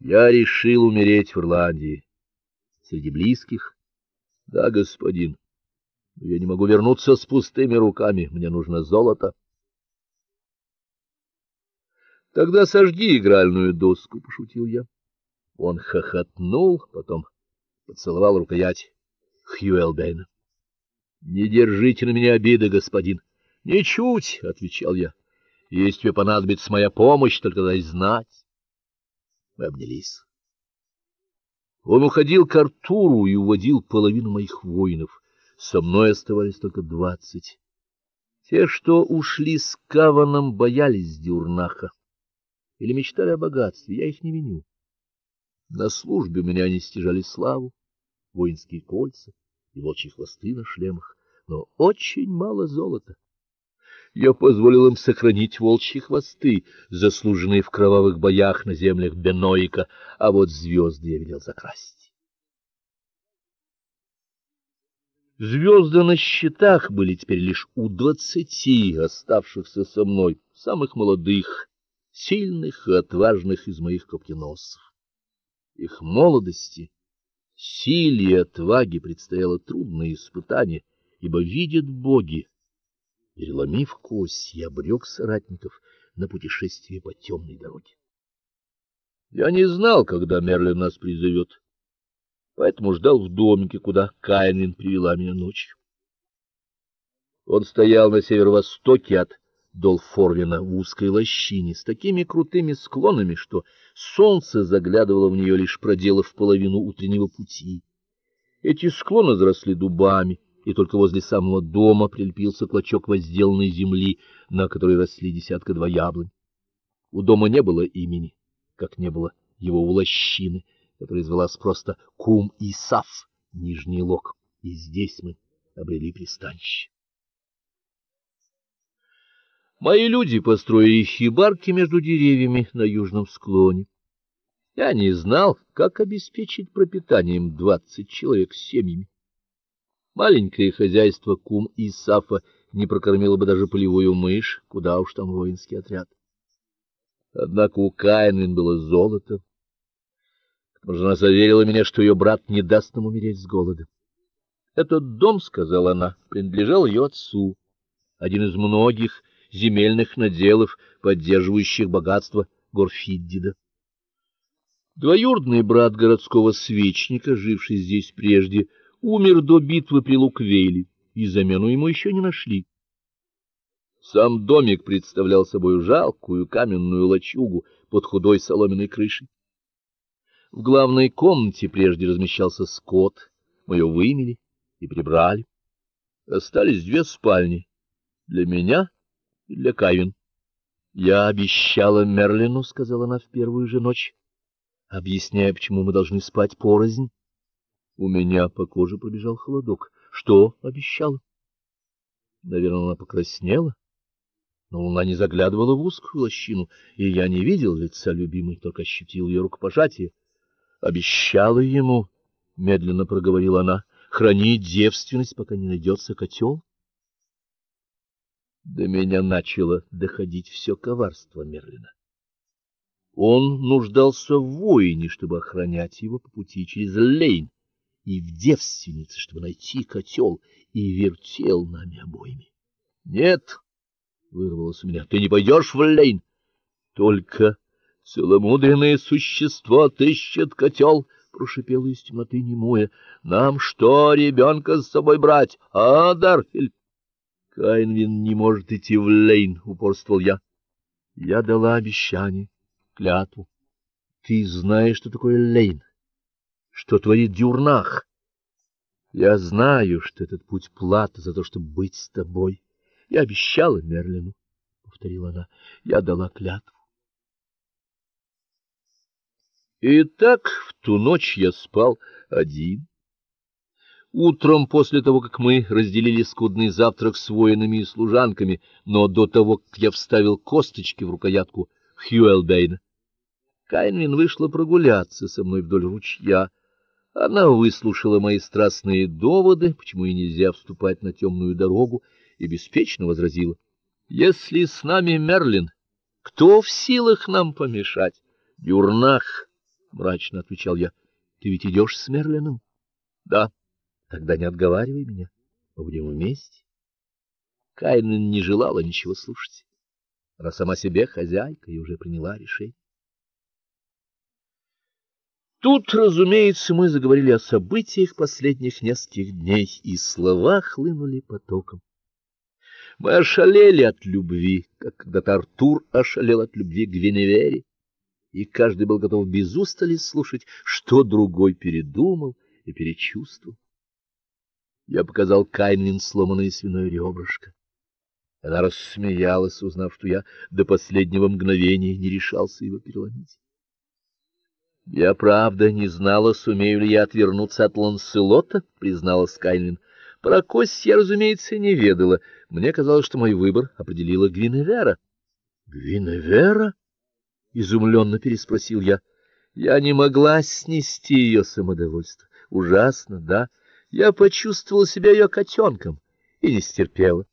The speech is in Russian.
Я решил умереть в Ирландии. Среди близких? Да, господин. Я не могу вернуться с пустыми руками. Мне нужно золото. Тогда сожги игральную доску, пошутил я. Он хохотнул, потом поцеловал рукоять Хьюэлбейна. Не держите на меня обиды, господин. Ничуть, отвечал я. Если тебе понадобится моя помощь, только дай знать. Мы обнялись. Он уходил к Артуру и уводил половину моих воинов. Со мной оставались только двадцать. Те, что ушли с Каваном, боялись Дюрнаха или мечтали о богатстве, я их не виню. На службе меня они стяжали славу, воинские кольца и волчьи хвосты на шлемах, но очень мало золота. Я позволил им сохранить волчьи хвосты, заслуженные в кровавых боях на землях Беноика, а вот звезды я велел закрасить. Звезды на щитах были теперь лишь у двадцати оставшихся со мной, самых молодых, сильных и отважных из моих копьеносцев. Их молодости, силе и отваге предстояло трудное испытание, ибо видят боги, переломив кость, я обрек соратников на путешествие по темной дороге. Я не знал, когда Мерлин нас призовет, поэтому ждал в домике, куда Каинин привела меня ночью. Он стоял на северо-востоке от Долфорвина в узкой лощине с такими крутыми склонами, что солнце заглядывало в нее лишь проделав половину утреннего пути. Эти склоны заросли дубами, и только возле самого дома прилепился клочок возделанной земли, на которой росли десятка-два яблонь. У дома не было имени, как не было его у лощины, которая звалась просто Кум-Исаф, Нижний Лог, и здесь мы обрели пристанище. Мои люди построили хибарки между деревьями на южном склоне. Я не знал, как обеспечить пропитанием двадцать человек с семьями. Маленькое хозяйство кум и Сафа не прокормило бы даже полевую мышь, куда уж там воинский отряд. Однако у Каинвин было золото. К она заверила меня, что ее брат не даст нам умереть с голода. Этот дом, сказала она, принадлежал ее отцу, один из многих земельных наделов, поддерживающих богатство Горфиддида. Двоюродный брат городского свечника, живший здесь прежде, умер до битвы при Луквейле, и замену ему еще не нашли. Сам домик представлял собой жалкую каменную лачугу под худой соломенной крышей. В главной комнате прежде размещался скот, мы ее вымели и прибрали. Остались две спальни для меня и для Кайвин. Я обещала Мерлину, сказала она в первую же ночь, объясняя, почему мы должны спать порознь. У меня по коже пробежал холодок. Что обещала? Наверное, она покраснела. Но луна не заглядывала в узкую лощину, и я не видел лица любимой, только ощутил ее рукопожатие. Обещала ему, медленно проговорила она, хранить девственность, пока не найдется котел. До меня начало доходить все коварство Мерлина. Он нуждался в воине, чтобы охранять его по пути через Лейн, и в девственнице, чтобы найти котел, и вертел нами обоими. Нет, вырвалось у меня. Ты не пойдешь в Лейн. Только целомудренное существо отыщет котел, прошипела из темноты немое. Нам что, ребенка с собой брать? А, Дарфель? Кайнвин не может идти в Лейн, упорствовал я. Я дала обещание, клятву. Ты знаешь, что такое Лейн? Что творит Дюрнах? Я знаю, что этот путь плата за то, чтобы быть с тобой. Я обещала Мерлину, повторила она. Я дала клятву. И так в ту ночь я спал один. Утром, после того, как мы разделили скудный завтрак с воинами и служанками, но до того, как я вставил косточки в рукоятку Хьюэлбейна, Кайнвин вышла прогуляться со мной вдоль ручья. Она выслушала мои страстные доводы, почему и нельзя вступать на темную дорогу, и беспечно возразила: "Если с нами Мерлин, кто в силах нам помешать? Дюрнах мрачно отвечал я. Ты ведь идешь с Мерлином? Да. Тогда не отговаривай меня. Мы будем вместе. Кайнен не желала ничего слушать. Она сама себе хозяйка и уже приняла решение. Тут, разумеется, мы заговорили о событиях последних нескольких дней, и слова хлынули потоком. Мы ошалели от любви, как когда-то Артур ошалел от любви к Гвиневере, и каждый был готов без устали слушать, что другой передумал и перечувствовал. Я показал Кайнин сломанное свиное ребрышко. Она рассмеялась, узнав, что я до последнего мгновения не решался его переломить. Я правда не знала, сумею ли я отвернуться от Ланселота, признала Скайлин. Про кость я, разумеется, не ведала. Мне казалось, что мой выбор определила Гвиневера. Гвиневера? изумленно переспросил я. Я не могла снести ее самодовольство. Ужасно, да? Я почувствовала себя ее котенком и не стерпела.